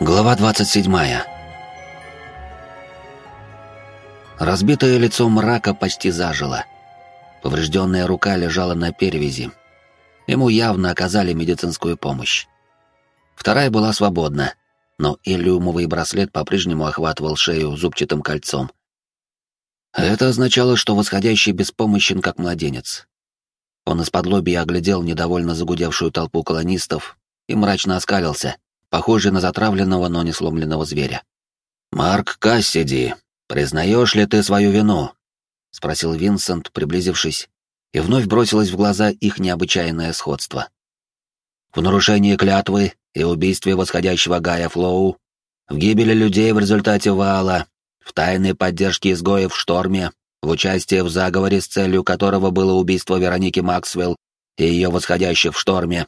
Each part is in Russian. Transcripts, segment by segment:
Глава 27. Разбитое лицо мрака почти зажило. Поврежденная рука лежала на перевязи. Ему явно оказали медицинскую помощь. Вторая была свободна, но иллюмовый браслет по-прежнему охватывал шею зубчатым кольцом. Это означало, что восходящий беспомощен, как младенец. Он из-под лобья оглядел недовольно загудевшую толпу колонистов и мрачно оскалился — похожий на затравленного, но не сломленного зверя. «Марк Кассиди, признаешь ли ты свою вину?» — спросил Винсент, приблизившись, и вновь бросилось в глаза их необычайное сходство. «В нарушении клятвы и убийстве восходящего Гая Флоу, в гибели людей в результате вала, в тайной поддержке изгоев в шторме, в участии в заговоре, с целью которого было убийство Вероники Максвелл и ее восходящих в шторме,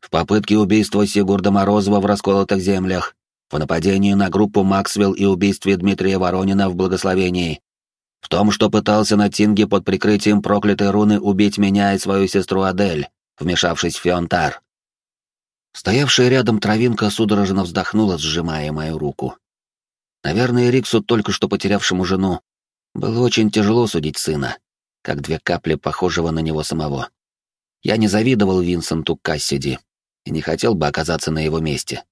в попытке убийства Сигурда Морозова в расколотых землях, в нападении на группу Максвелл и убийстве Дмитрия Воронина в Благословении, в том, что пытался на Тинге под прикрытием проклятой руны убить меня и свою сестру Адель, вмешавшись в Фионтар. Стоявшая рядом травинка судорожно вздохнула, сжимая мою руку. Наверное, Риксу, только что потерявшему жену, было очень тяжело судить сына, как две капли похожего на него самого. Я не завидовал Винсенту Кассиди, и не хотел бы оказаться на его месте.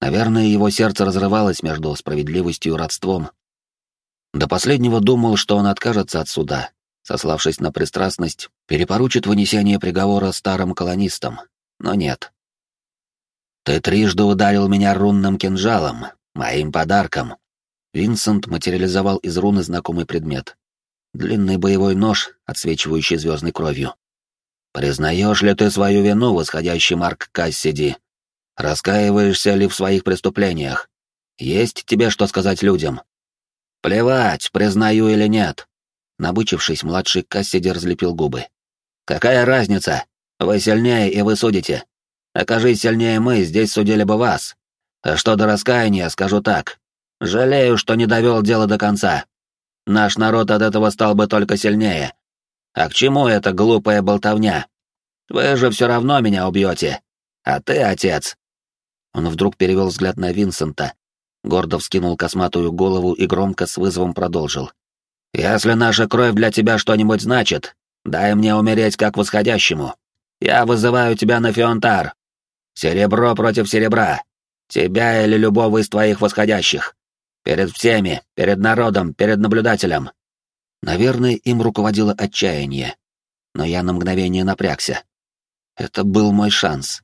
Наверное, его сердце разрывалось между справедливостью и родством. До последнего думал, что он откажется от суда, сославшись на пристрастность, перепоручит вынесение приговора старым колонистам. Но нет. «Ты трижды ударил меня рунным кинжалом, моим подарком». Винсент материализовал из руны знакомый предмет. Длинный боевой нож, отсвечивающий звездной кровью. Признаешь ли ты свою вину, восходящий Марк Кассиди? Раскаиваешься ли в своих преступлениях? Есть тебе что сказать людям? Плевать, признаю или нет. Набычившись, младший Кассиди разлепил губы. Какая разница? Вы сильнее, и вы судите. Окажись сильнее мы, здесь судили бы вас. А что до раскаяния, скажу так. Жалею, что не довел дело до конца. Наш народ от этого стал бы только сильнее. А к чему эта глупая болтовня? Вы же все равно меня убьете. А ты, отец...» Он вдруг перевел взгляд на Винсента, гордо вскинул косматую голову и громко с вызовом продолжил. «Если наша кровь для тебя что-нибудь значит, дай мне умереть как восходящему. Я вызываю тебя на Фионтар. Серебро против серебра. Тебя или любого из твоих восходящих. Перед всеми, перед народом, перед наблюдателем. Наверное, им руководило отчаяние. Но я на мгновение напрягся. Это был мой шанс.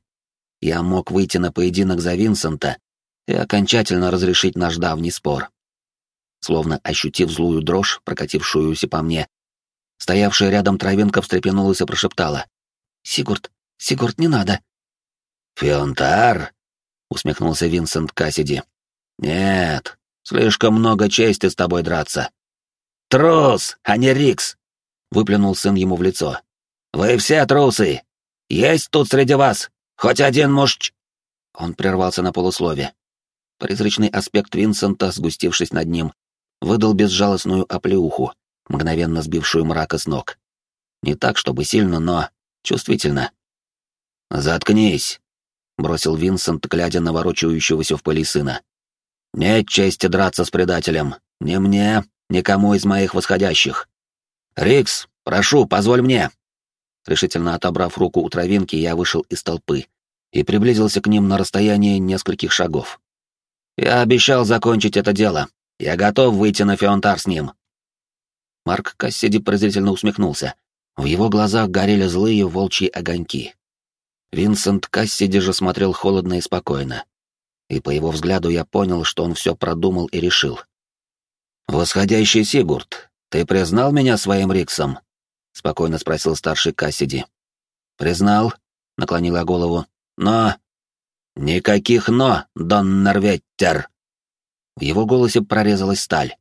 Я мог выйти на поединок за Винсента и окончательно разрешить наш давний спор. Словно ощутив злую дрожь, прокатившуюся по мне, стоявшая рядом травинка встрепенулась и прошептала. «Сигурд, Сигурд, не надо!» «Фионтар?» — усмехнулся Винсент Кассиди. «Нет, слишком много чести с тобой драться. «Трус, а не Рикс!» — выплюнул сын ему в лицо. «Вы все трусы! Есть тут среди вас хоть один мужч...» Он прервался на полуслове. Призрачный аспект Винсента, сгустившись над ним, выдал безжалостную оплеуху, мгновенно сбившую мрака с ног. Не так, чтобы сильно, но чувствительно. «Заткнись!» — бросил Винсент, глядя на ворочающегося в пыли сына. «Нет чести драться с предателем. Не мне, никому из моих восходящих. Рикс, прошу, позволь мне. Решительно отобрав руку у травинки, я вышел из толпы и приблизился к ним на расстояние нескольких шагов. Я обещал закончить это дело. Я готов выйти на Фионтар с ним. Марк Кассиди презрительно усмехнулся. В его глазах горели злые волчьи огоньки. Винсент Кассиди же смотрел холодно и спокойно. И по его взгляду я понял, что он все продумал и решил. «Восходящий Сигурд, ты признал меня своим Риксом?» — спокойно спросил старший Кассиди. «Признал», — наклонила голову. «Но...» «Никаких «но», Дон Норветтер!» В его голосе прорезалась сталь.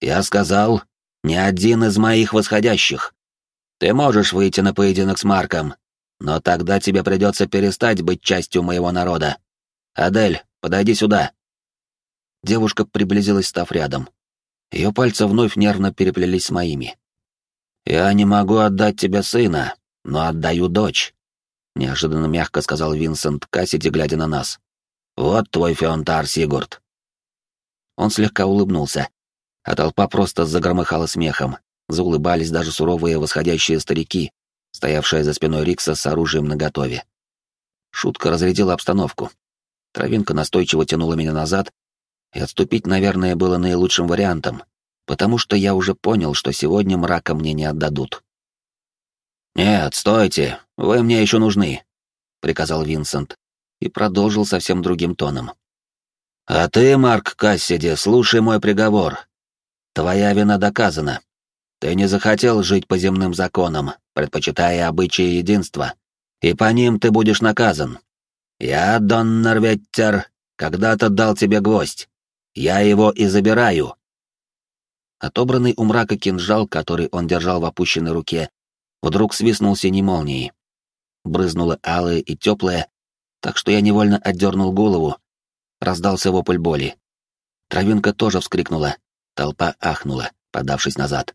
«Я сказал, ни один из моих восходящих. Ты можешь выйти на поединок с Марком, но тогда тебе придется перестать быть частью моего народа. Адель, подойди сюда». Девушка приблизилась, став рядом. Ее пальцы вновь нервно переплелись с моими. «Я не могу отдать тебе сына, но отдаю дочь», — неожиданно мягко сказал Винсент Кассити, глядя на нас. Вот твой феонтар, Сигурд. Он слегка улыбнулся, а толпа просто загромыхала смехом. Заулыбались даже суровые восходящие старики, стоявшие за спиной Рикса с оружием наготове. Шутка разрядила обстановку. Травинка настойчиво тянула меня назад, и отступить, наверное, было наилучшим вариантом, потому что я уже понял, что сегодня мрака мне не отдадут. «Нет, стойте, вы мне еще нужны», — приказал Винсент и продолжил совсем другим тоном. «А ты, Марк Кассиди, слушай мой приговор. Твоя вина доказана. Ты не захотел жить по земным законам, предпочитая обычаи единства, и по ним ты будешь наказан. Я, Дон Норветтер, когда-то дал тебе гвоздь. Я его и забираю». Отобранный у мрака кинжал, который он держал в опущенной руке, вдруг свистнул синей молнией. Брызнуло алое и теплое, так что я невольно отдернул голову. Раздался вопль боли. Травинка тоже вскрикнула, толпа ахнула, подавшись назад.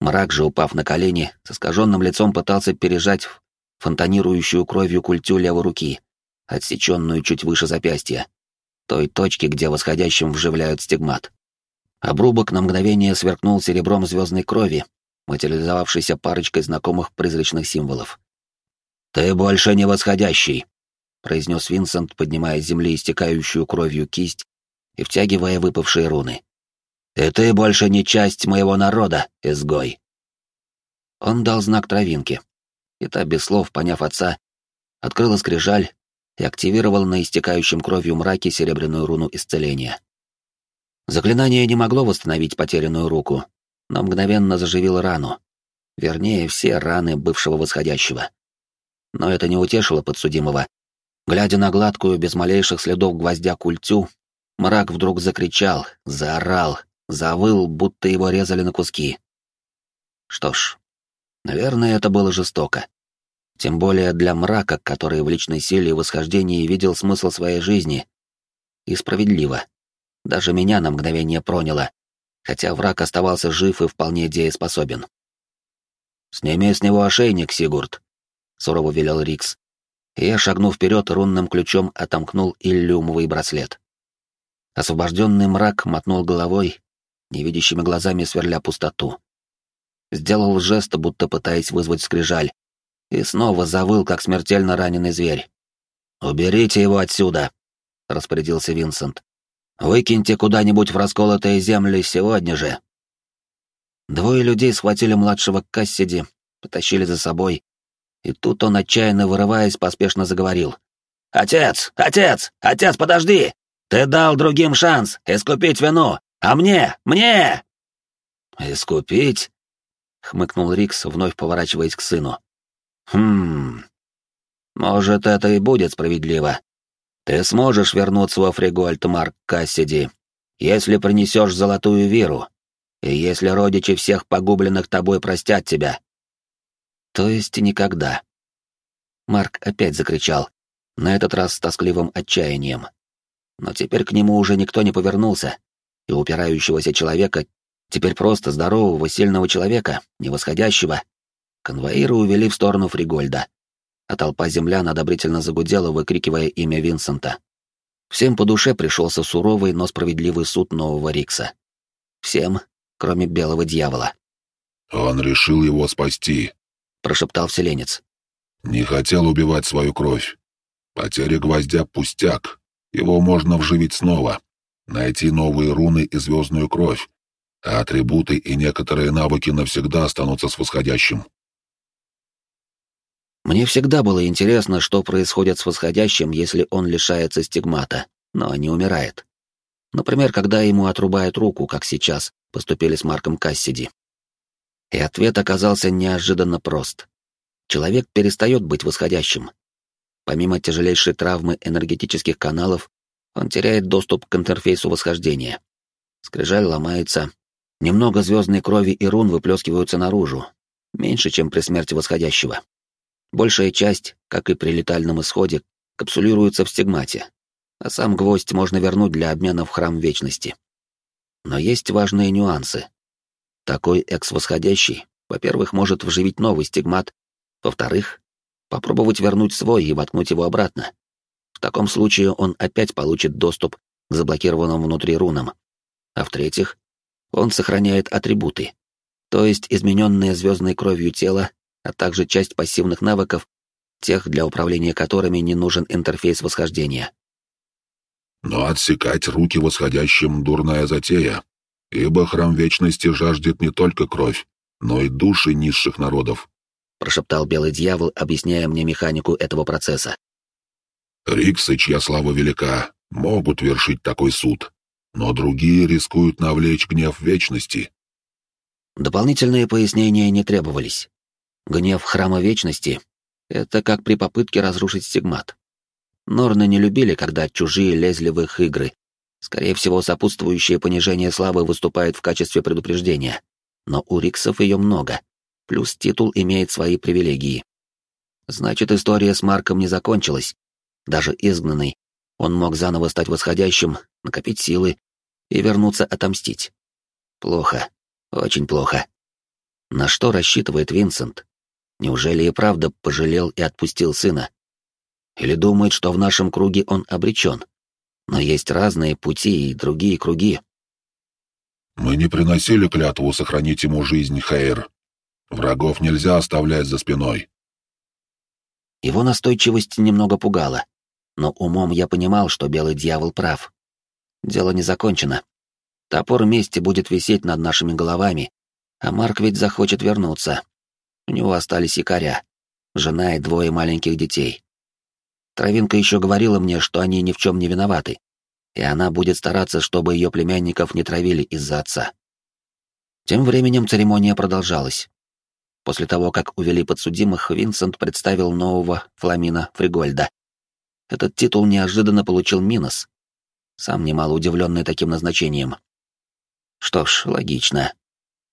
Мрак же, упав на колени, с искаженным лицом пытался пережать фонтанирующую кровью культю левой руки, отсеченную чуть выше запястья, той точки, где восходящим вживляют стигмат. Обрубок на мгновение сверкнул серебром звездной крови, материализовавшейся парочкой знакомых призрачных символов. «Ты больше не восходящий», — произнес Винсент, поднимая с земли истекающую кровью кисть и втягивая выпавшие руны. «И ты больше не часть моего народа, изгой». Он дал знак травинке, и та, без слов поняв отца, открыла скрижаль и активировала на истекающем кровью мраке серебряную руну исцеления. Заклинание не могло восстановить потерянную руку, но мгновенно заживило рану. Вернее, все раны бывшего восходящего. Но это не утешило подсудимого. Глядя на гладкую, без малейших следов гвоздя культю, мрак вдруг закричал, заорал, завыл, будто его резали на куски. Что ж, наверное, это было жестоко. Тем более для мрака, который в личной силе и восхождении видел смысл своей жизни. И справедливо. Даже меня на мгновение проняло, хотя враг оставался жив и вполне дееспособен. «Сними с него ошейник, Сигурд», — сурово велел Рикс. Я, шагнув вперед, рунным ключом отомкнул иллюмовый браслет. Освобожденный мрак мотнул головой, невидящими глазами сверля пустоту. Сделал жест, будто пытаясь вызвать скрижаль, и снова завыл, как смертельно раненый зверь. «Уберите его отсюда!» — распорядился Винсент. Выкиньте куда-нибудь в расколотые земли сегодня же. Двое людей схватили младшего Кассиди, потащили за собой, и тут он, отчаянно вырываясь, поспешно заговорил. «Отец! Отец! Отец, подожди! Ты дал другим шанс искупить вину, а мне! Мне!» «Искупить?» — хмыкнул Рикс, вновь поворачиваясь к сыну. «Хм... Может, это и будет справедливо. Ты сможешь вернуться во Фригольд, Марк Кассиди, если принесешь золотую виру, и если родичи всех погубленных тобой простят тебя. То есть никогда. Марк опять закричал, на этот раз с тоскливым отчаянием. Но теперь к нему уже никто не повернулся, и упирающегося человека, теперь просто здорового, сильного человека, невосходящего, конвоиры увели в сторону Фригольда а толпа землян одобрительно загудела, выкрикивая имя Винсента. Всем по душе пришелся суровый, но справедливый суд нового Рикса. Всем, кроме белого дьявола. «Он решил его спасти», — прошептал вселенец. «Не хотел убивать свою кровь. Потеря гвоздя — пустяк. Его можно вживить снова, найти новые руны и звездную кровь, а атрибуты и некоторые навыки навсегда останутся с восходящим. Мне всегда было интересно, что происходит с восходящим, если он лишается стигмата, но не умирает. Например, когда ему отрубают руку, как сейчас поступили с Марком Кассиди. И ответ оказался неожиданно прост. Человек перестает быть восходящим. Помимо тяжелейшей травмы энергетических каналов, он теряет доступ к интерфейсу восхождения. Скрижаль ломается, немного звездной крови и рун выплескиваются наружу, меньше, чем при смерти восходящего. Большая часть, как и при летальном исходе, капсулируется в стигмате, а сам гвоздь можно вернуть для обмена в храм вечности. Но есть важные нюансы. Такой экс-восходящий, во-первых, может вживить новый стигмат, во-вторых, попробовать вернуть свой и воткнуть его обратно. В таком случае он опять получит доступ к заблокированным внутри рунам. А в-третьих, он сохраняет атрибуты, то есть измененное звездной кровью тело, а также часть пассивных навыков, тех, для управления которыми не нужен интерфейс восхождения. Но отсекать руки восходящим — дурная затея, ибо Храм Вечности жаждет не только кровь, но и души низших народов», — прошептал Белый Дьявол, объясняя мне механику этого процесса. «Риксы, чья слава велика, могут вершить такой суд, но другие рискуют навлечь гнев Вечности». Дополнительные пояснения не требовались. Гнев Храма Вечности — это как при попытке разрушить стигмат. Норны не любили, когда чужие лезли в их игры. Скорее всего, сопутствующее понижение славы выступает в качестве предупреждения. Но у Риксов ее много. Плюс титул имеет свои привилегии. Значит, история с Марком не закончилась. Даже изгнанный, он мог заново стать восходящим, накопить силы и вернуться отомстить. Плохо. Очень плохо. На что рассчитывает Винсент? Неужели и правда пожалел и отпустил сына? Или думает, что в нашем круге он обречен. Но есть разные пути и другие круги. «Мы не приносили клятву сохранить ему жизнь, Хейр. Врагов нельзя оставлять за спиной». Его настойчивость немного пугала, но умом я понимал, что Белый Дьявол прав. Дело не закончено. Топор мести будет висеть над нашими головами, а Марк ведь захочет вернуться. У него остались якоря, жена и двое маленьких детей. Травинка еще говорила мне, что они ни в чем не виноваты, и она будет стараться, чтобы ее племянников не травили из-за отца. Тем временем церемония продолжалась. После того, как увели подсудимых, Винсент представил нового Фламина Фригольда. Этот титул неожиданно получил Минос, сам немало удивленный таким назначением. Что ж, логично.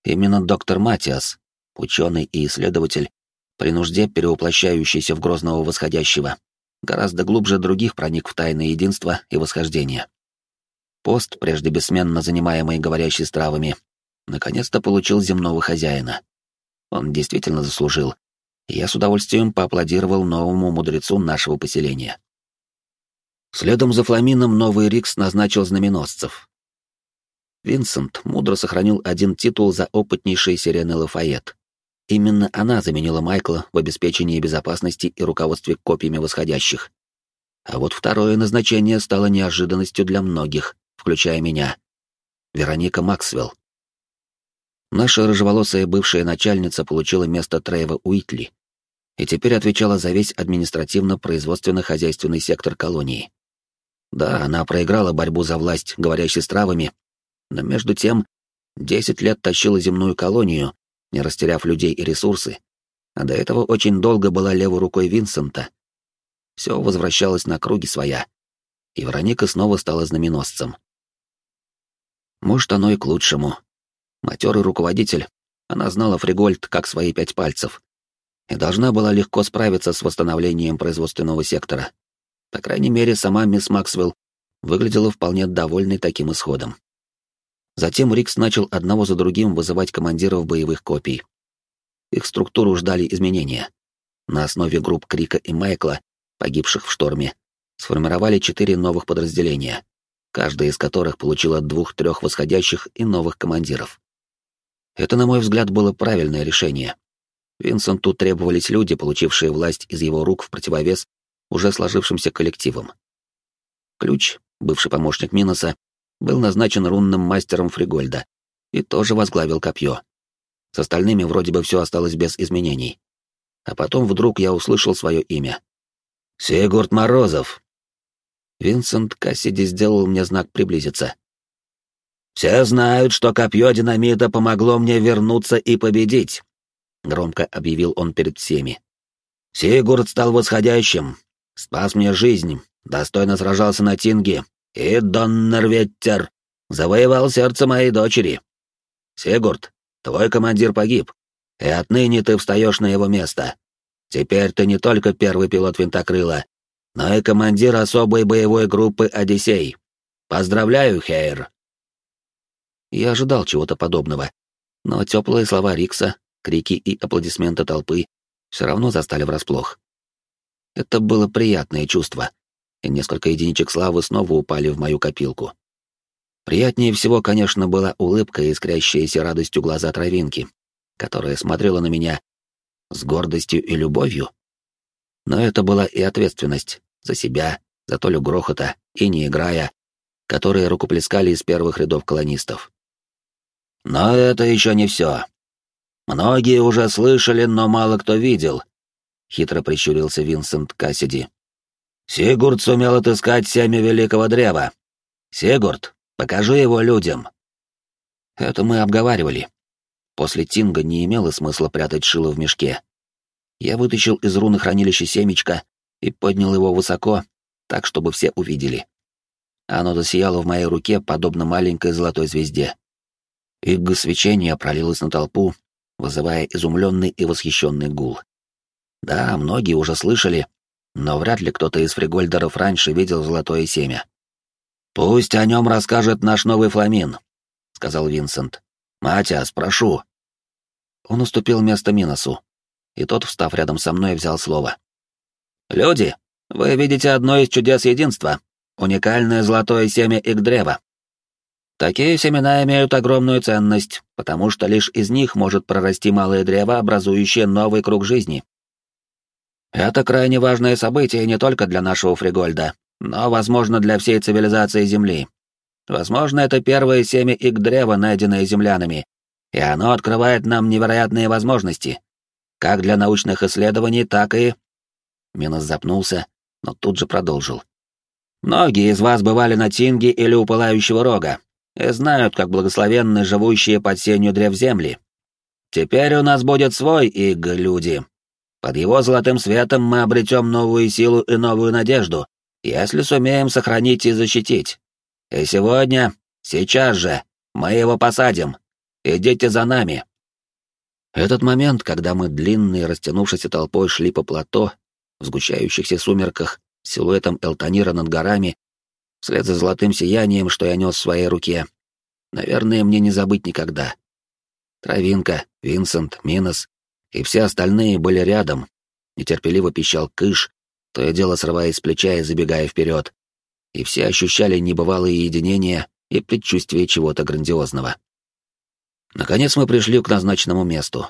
Именно доктор Матиас, ученый и исследователь, при нужде перевоплощающийся в грозного восходящего, гораздо глубже других проник в тайны единства и восхождения. Пост, прежде бессменно занимаемый говорящей с травами, наконец-то получил земного хозяина. Он действительно заслужил, я с удовольствием поаплодировал новому мудрецу нашего поселения. Следом за Фламином новый Рикс назначил знаменосцев. Винсент мудро сохранил один титул за опытнейшей сирены Лафайет. Именно она заменила Майкла в обеспечении безопасности и руководстве копьями восходящих. А вот второе назначение стало неожиданностью для многих, включая меня. Вероника Максвелл. Наша рыжеволосая бывшая начальница получила место Трейва Уитли и теперь отвечала за весь административно-производственно-хозяйственный сектор колонии. Да, она проиграла борьбу за власть, говорящей с травами, но между тем десять лет тащила земную колонию, не растеряв людей и ресурсы, а до этого очень долго была левой рукой Винсента. Все возвращалось на круги своя, и Вероника снова стала знаменосцем. Может, оно и к лучшему. Матерый руководитель, она знала Фригольд как свои пять пальцев, и должна была легко справиться с восстановлением производственного сектора. По крайней мере, сама мисс Максвелл выглядела вполне довольной таким исходом. Затем Рикс начал одного за другим вызывать командиров боевых копий. Их структуру ждали изменения. На основе групп Крика и Майкла, погибших в шторме, сформировали четыре новых подразделения, каждое из которых получило двух-трех восходящих и новых командиров. Это, на мой взгляд, было правильное решение. Винсенту требовались люди, получившие власть из его рук в противовес уже сложившимся коллективам. Ключ, бывший помощник Миноса, был назначен рунным мастером Фригольда и тоже возглавил копье. С остальными вроде бы все осталось без изменений. А потом вдруг я услышал свое имя. «Сигурд Морозов!» Винсент Кассиди сделал мне знак приблизиться. «Все знают, что копье динамита помогло мне вернуться и победить», — громко объявил он перед всеми. «Сигурд стал восходящим, спас мне жизнь, достойно сражался на Тинге и Доннерветтер завоевал сердце моей дочери. Сигурд, твой командир погиб, и отныне ты встаешь на его место. Теперь ты не только первый пилот винтокрыла, но и командир особой боевой группы «Одиссей». Поздравляю, Хейр!» Я ожидал чего-то подобного, но теплые слова Рикса, крики и аплодисменты толпы все равно застали врасплох. Это было приятное чувство и несколько единичек славы снова упали в мою копилку. Приятнее всего, конечно, была улыбка, искрящаяся радостью глаза травинки, которая смотрела на меня с гордостью и любовью. Но это была и ответственность за себя, за толю грохота и не играя, которые рукоплескали из первых рядов колонистов. Но это еще не все. Многие уже слышали, но мало кто видел, хитро прищурился Винсент Кассиди. Сигурд сумел отыскать семя великого древа. Сигурд, покажи его людям. Это мы обговаривали. После Тинга не имело смысла прятать шило в мешке. Я вытащил из руны хранилища семечко и поднял его высоко, так, чтобы все увидели. Оно засияло в моей руке, подобно маленькой золотой звезде. Игга свечения пролилась на толпу, вызывая изумленный и восхищенный гул. Да, многие уже слышали, но вряд ли кто-то из фригольдеров раньше видел золотое семя. «Пусть о нем расскажет наш новый фламин», — сказал Винсент. «Матиас, прошу». Он уступил место Миносу, и тот, встав рядом со мной, взял слово. «Люди, вы видите одно из чудес единства — уникальное золотое семя Игдрева. Такие семена имеют огромную ценность, потому что лишь из них может прорасти малое древо, образующее новый круг жизни. Это крайне важное событие не только для нашего Фригольда, но, возможно, для всей цивилизации Земли. Возможно, это первое семя Игдрева, найденное землянами, и оно открывает нам невероятные возможности, как для научных исследований, так и... Минос запнулся, но тут же продолжил. Многие из вас бывали на Тинге или у Пылающего Рога и знают, как благословенны живущие под сенью древ земли. Теперь у нас будет свой Иг, люди, под его золотым светом мы обретем новую силу и новую надежду, если сумеем сохранить и защитить. И сегодня, сейчас же, мы его посадим. Идите за нами. Этот момент, когда мы длинной, растянувшейся толпой шли по плато, в сгущающихся сумерках, силуэтом Элтонира над горами, вслед за золотым сиянием, что я нес в своей руке, наверное, мне не забыть никогда. Травинка, Винсент, Минос, и все остальные были рядом. Нетерпеливо пищал кыш, то и дело срываясь с плеча и забегая вперед. И все ощущали небывалое единение и предчувствие чего-то грандиозного. Наконец мы пришли к назначенному месту.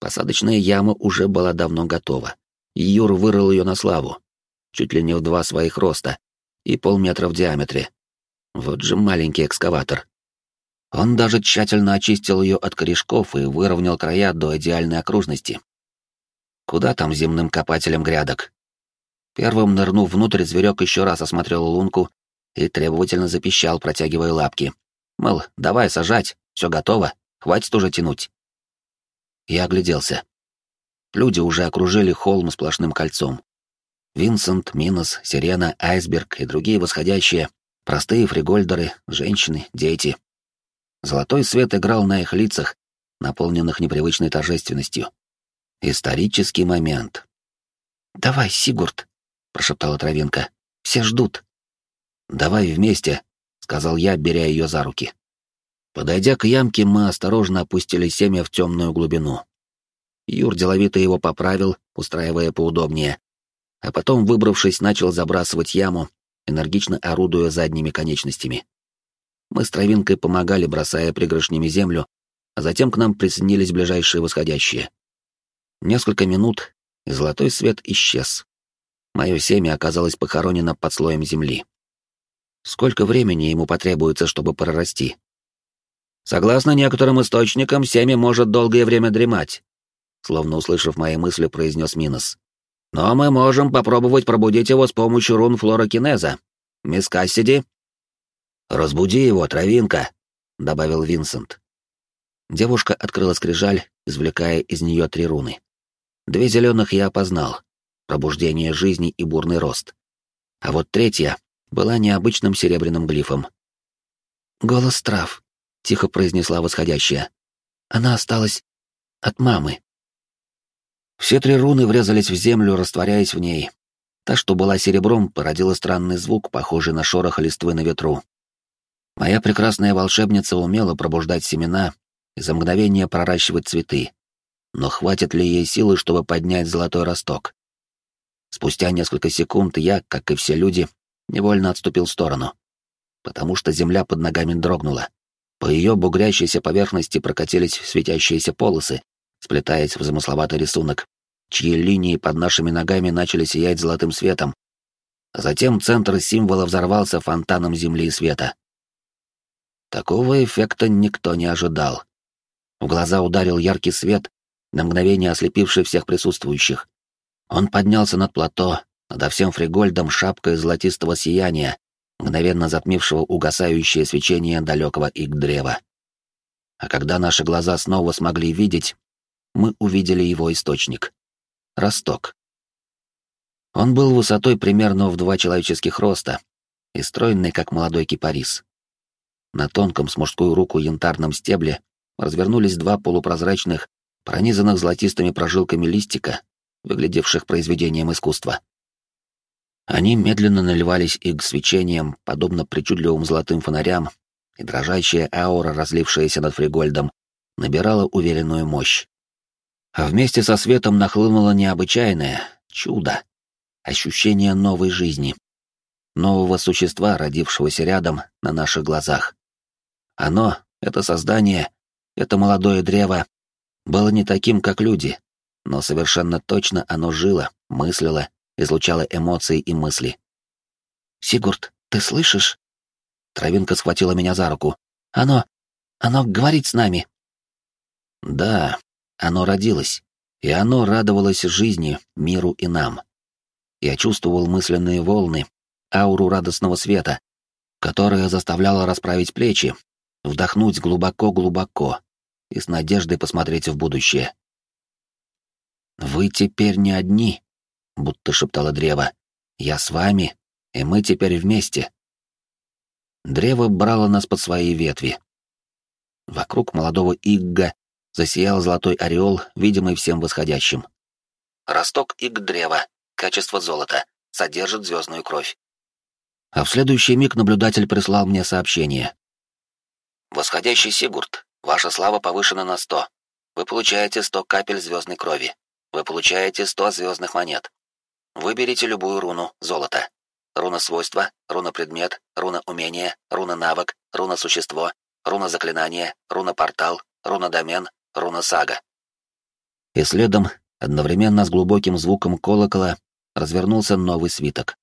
Посадочная яма уже была давно готова. Юр вырыл ее на славу, чуть ли не в два своих роста и полметра в диаметре. Вот же маленький экскаватор. Он даже тщательно очистил ее от корешков и выровнял края до идеальной окружности. Куда там земным копателем грядок? Первым нырнув внутрь, зверек еще раз осмотрел лунку и требовательно запищал, протягивая лапки. Мол, давай сажать, все готово, хватит уже тянуть. Я огляделся. Люди уже окружили холм сплошным кольцом. Винсент, Минос, Сирена, Айсберг и другие восходящие, простые фригольдеры, женщины, дети. Золотой свет играл на их лицах, наполненных непривычной торжественностью. Исторический момент. «Давай, Сигурд», — прошептала Травинка. «Все ждут». «Давай вместе», — сказал я, беря ее за руки. Подойдя к ямке, мы осторожно опустили семя в темную глубину. Юр деловито его поправил, устраивая поудобнее, а потом, выбравшись, начал забрасывать яму, энергично орудуя задними конечностями. Мы с травинкой помогали, бросая пригоршнями землю, а затем к нам присоединились ближайшие восходящие. Несколько минут, и золотой свет исчез. Мое семя оказалось похоронено под слоем земли. Сколько времени ему потребуется, чтобы прорасти? Согласно некоторым источникам, семя может долгое время дремать, словно услышав мои мысли, произнес Минос. Но мы можем попробовать пробудить его с помощью рун флорокинеза. Мисс Кассиди, «Разбуди его, травинка!» — добавил Винсент. Девушка открыла скрижаль, извлекая из нее три руны. Две зеленых я опознал — пробуждение жизни и бурный рост. А вот третья была необычным серебряным глифом. «Голос трав», — тихо произнесла восходящая. «Она осталась от мамы». Все три руны врезались в землю, растворяясь в ней. Та, что была серебром, породила странный звук, похожий на шорох листвы на ветру. Моя прекрасная волшебница умела пробуждать семена и за мгновение проращивать цветы. Но хватит ли ей силы, чтобы поднять золотой росток? Спустя несколько секунд я, как и все люди, невольно отступил в сторону, потому что земля под ногами дрогнула. По ее бугрящейся поверхности прокатились светящиеся полосы, сплетаясь в замысловатый рисунок, чьи линии под нашими ногами начали сиять золотым светом. затем центр символа взорвался фонтаном земли и света. Такого эффекта никто не ожидал. В глаза ударил яркий свет, на мгновение ослепивший всех присутствующих. Он поднялся над плато, над всем фригольдом шапкой золотистого сияния, мгновенно затмившего угасающее свечение далекого ик-древа. А когда наши глаза снова смогли видеть, мы увидели его источник — росток. Он был высотой примерно в два человеческих роста и стройный, как молодой кипарис. На тонком с мужскую руку янтарном стебле развернулись два полупрозрачных, пронизанных золотистыми прожилками листика, выглядевших произведением искусства. Они медленно наливались иг свечением, подобно причудливым золотым фонарям, и дрожащая аура, разлившаяся над Фригольдом, набирала уверенную мощь. А вместе со светом нахлынуло необычайное чудо, ощущение новой жизни, нового существа, родившегося рядом на наших глазах. Оно, это создание, это молодое древо, было не таким, как люди, но совершенно точно оно жило, мыслило излучала эмоции и мысли. «Сигурд, ты слышишь?» Травинка схватила меня за руку. «Оно... оно говорит с нами». «Да, оно родилось, и оно радовалось жизни, миру и нам. Я чувствовал мысленные волны, ауру радостного света, которая заставляла расправить плечи, вдохнуть глубоко-глубоко и с надеждой посмотреть в будущее. «Вы теперь не одни», будто шептало древо. «Я с вами, и мы теперь вместе». Древо брало нас под свои ветви. Вокруг молодого Игга засиял золотой ореол, видимый всем восходящим. Росток Игг-древа, качество золота, содержит звездную кровь. А в следующий миг наблюдатель прислал мне сообщение. «Восходящий Сигурд, ваша слава повышена на сто. Вы получаете сто капель звездной крови. Вы получаете сто звездных монет. Выберите любую руну золото. Руна свойства, руна предмет, руна умение, руна навык, руна существо, руна заклинание, руна портал, руна домен, руна сага. И следом, одновременно с глубоким звуком колокола, развернулся новый свиток.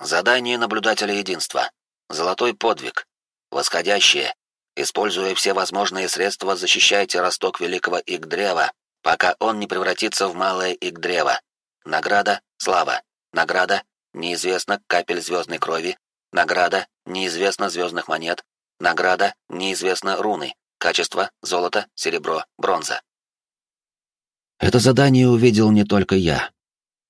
Задание наблюдателя единства. Золотой подвиг. Восходящее. Используя все возможные средства, защищайте росток великого Игдрева, пока он не превратится в малое Игдрево. Награда — слава. Награда — неизвестно капель звездной крови. Награда — неизвестно звездных монет. Награда — неизвестно руны. Качество — золото, серебро, бронза. Это задание увидел не только я.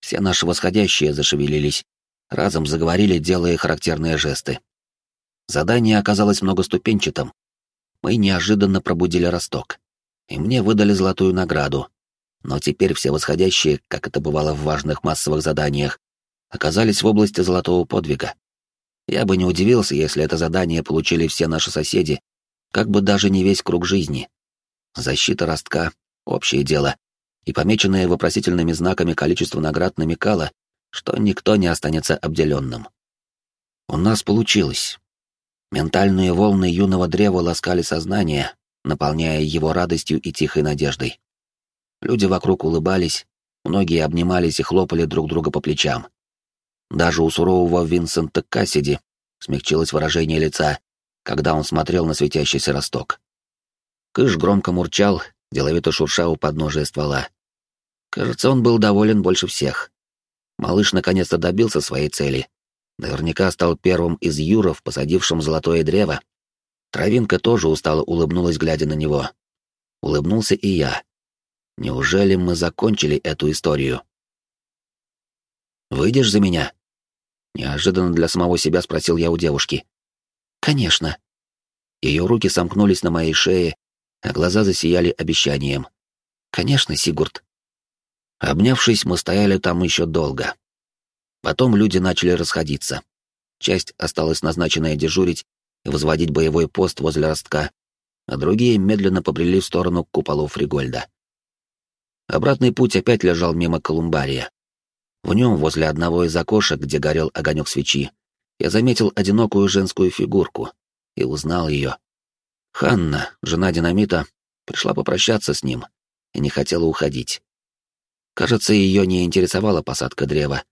Все наши восходящие зашевелились, разом заговорили, делая характерные жесты. Задание оказалось многоступенчатым. Мы неожиданно пробудили росток, и мне выдали золотую награду, но теперь все восходящие, как это бывало в важных массовых заданиях, оказались в области золотого подвига. Я бы не удивился, если это задание получили все наши соседи, как бы даже не весь круг жизни. Защита ростка — общее дело, и помеченное вопросительными знаками количество наград намекало, что никто не останется обделенным. У нас получилось. Ментальные волны юного древа ласкали сознание, наполняя его радостью и тихой надеждой. Люди вокруг улыбались, многие обнимались и хлопали друг друга по плечам. Даже у сурового Винсента Кассиди смягчилось выражение лица, когда он смотрел на светящийся росток. Кыш громко мурчал, деловито шурша у подножия ствола. Кажется, он был доволен больше всех. Малыш наконец-то добился своей цели. Наверняка стал первым из юров, посадившим золотое древо. Травинка тоже устало улыбнулась, глядя на него. Улыбнулся и я. Неужели мы закончили эту историю? «Выйдешь за меня?» Неожиданно для самого себя спросил я у девушки. «Конечно». Ее руки сомкнулись на моей шее, а глаза засияли обещанием. «Конечно, Сигурд». Обнявшись, мы стояли там еще долго. Потом люди начали расходиться. Часть осталась назначенная дежурить и возводить боевой пост возле ростка, а другие медленно побрели в сторону куполов Фригольда. Обратный путь опять лежал мимо Колумбария. В нем, возле одного из окошек, где горел огонек свечи, я заметил одинокую женскую фигурку и узнал ее. Ханна, жена динамита, пришла попрощаться с ним и не хотела уходить. Кажется, ее не интересовала посадка древа.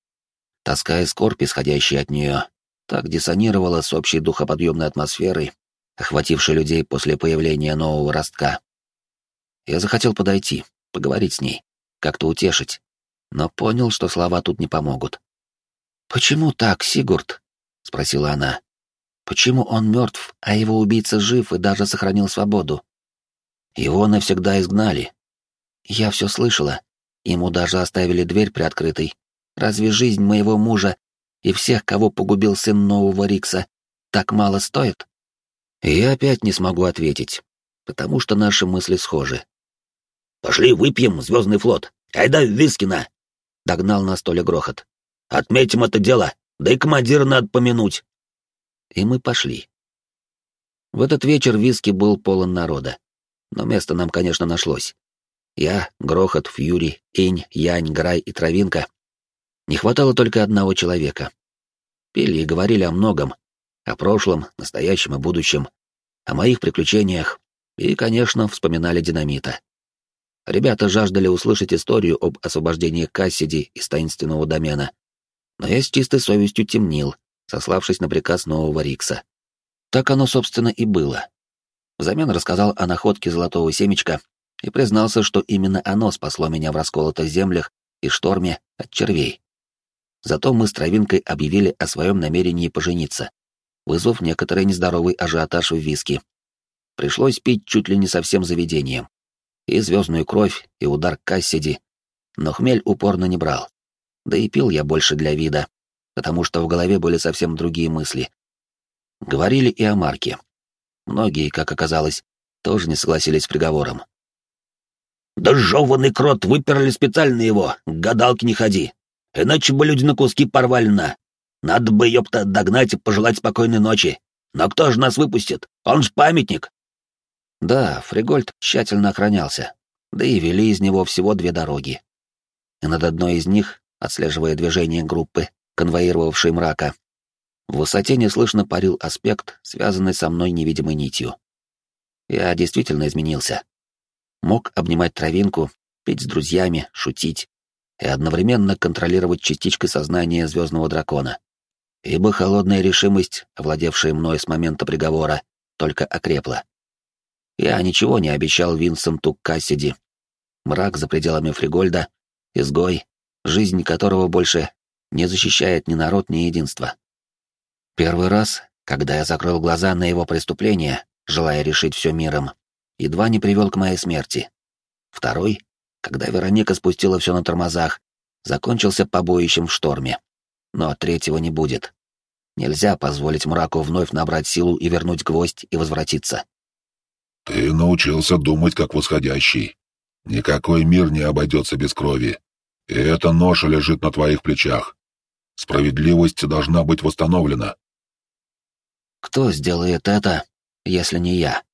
Тоска и скорбь, исходящие от нее, так диссонировала с общей духоподъемной атмосферой, охватившей людей после появления нового ростка. Я захотел подойти, поговорить с ней, как-то утешить, но понял, что слова тут не помогут. «Почему так, Сигурд?» — спросила она. «Почему он мертв, а его убийца жив и даже сохранил свободу?» «Его навсегда изгнали». «Я все слышала. Ему даже оставили дверь приоткрытой. Разве жизнь моего мужа и всех, кого погубил сын нового Рикса, так мало стоит?» я опять не смогу ответить, потому что наши мысли схожи. «Пошли выпьем, Звездный флот! Айда в Вискина!» — догнал на столе грохот. «Отметим это дело, да и командира надо помянуть!» И мы пошли. В этот вечер Виски был полон народа, но место нам, конечно, нашлось. Я, Грохот, Фьюри, Инь, Янь, Грай и Травинка. Не хватало только одного человека. Пили и говорили о многом, о прошлом, настоящем и будущем, о моих приключениях и, конечно, вспоминали динамита. Ребята жаждали услышать историю об освобождении Кассиди из таинственного домена, но я с чистой совестью темнил, сославшись на приказ нового Рикса. Так оно, собственно, и было. Взамен рассказал о находке золотого семечка и признался, что именно оно спасло меня в расколотых землях и шторме от червей. Зато мы с Травинкой объявили о своем намерении пожениться, вызвав некоторый нездоровый ажиотаж в виски. Пришлось пить чуть ли не со всем заведением и звездную кровь, и удар Кассиди, но хмель упорно не брал. Да и пил я больше для вида, потому что в голове были совсем другие мысли. Говорили и о Марке. Многие, как оказалось, тоже не согласились с приговором. «Да жеванный крот, выперли специально его, к гадалке не ходи, иначе бы люди на куски порвали на. Надо бы, ёпта, догнать и пожелать спокойной ночи. Но кто же нас выпустит? Он ж памятник!» Да, Фригольд тщательно охранялся, да и вели из него всего две дороги. И над одной из них, отслеживая движение группы, конвоировавшей мрака, в высоте неслышно парил аспект, связанный со мной невидимой нитью. Я действительно изменился. Мог обнимать травинку, пить с друзьями, шутить и одновременно контролировать частичкой сознания звездного дракона. Ибо холодная решимость, овладевшая мной с момента приговора, только окрепла. Я ничего не обещал Винсенту Кассиди. Мрак за пределами Фригольда, изгой, жизнь которого больше не защищает ни народ, ни единство. Первый раз, когда я закрыл глаза на его преступление, желая решить все миром, едва не привел к моей смерти. Второй, когда Вероника спустила все на тормозах, закончился побоищем в шторме. Но третьего не будет. Нельзя позволить мраку вновь набрать силу и вернуть гвоздь и возвратиться. Ты научился думать как восходящий. Никакой мир не обойдется без крови. И эта ноша лежит на твоих плечах. Справедливость должна быть восстановлена. Кто сделает это, если не я?